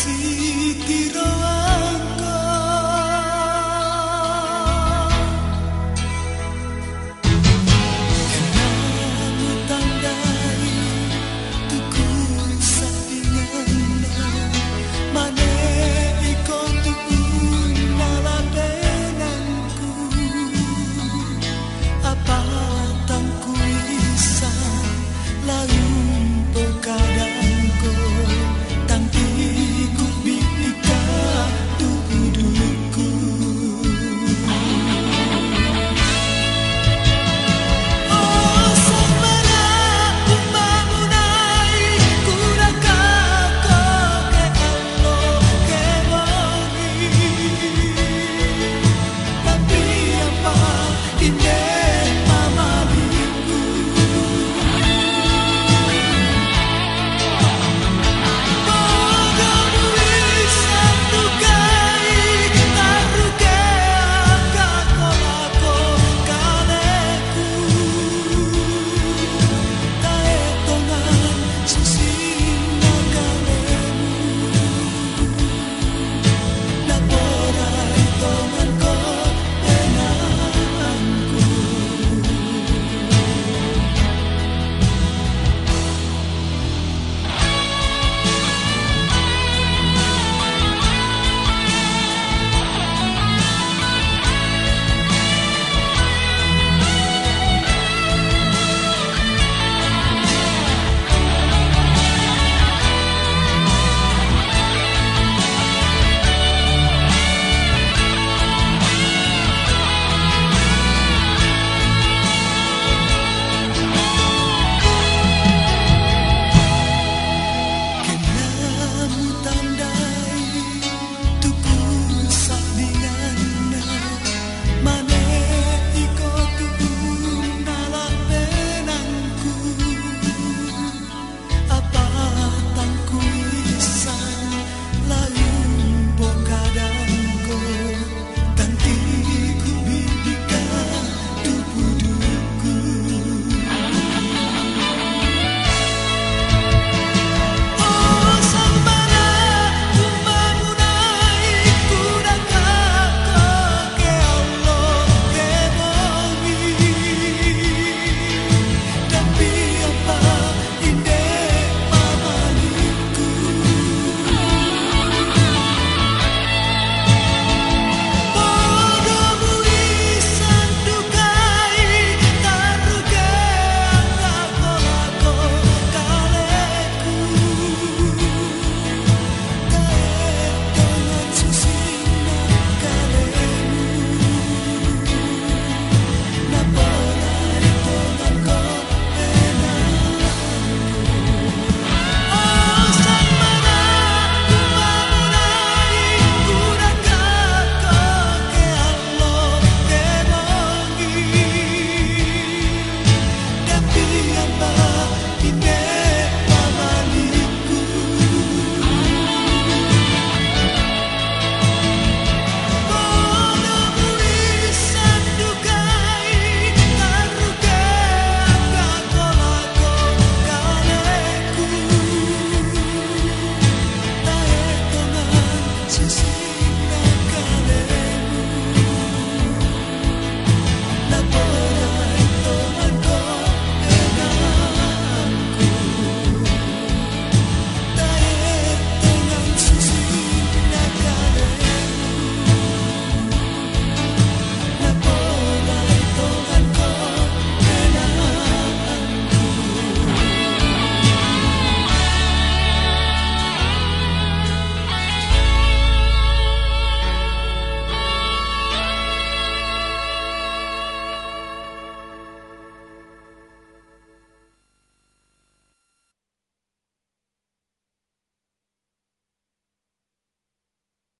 si quiero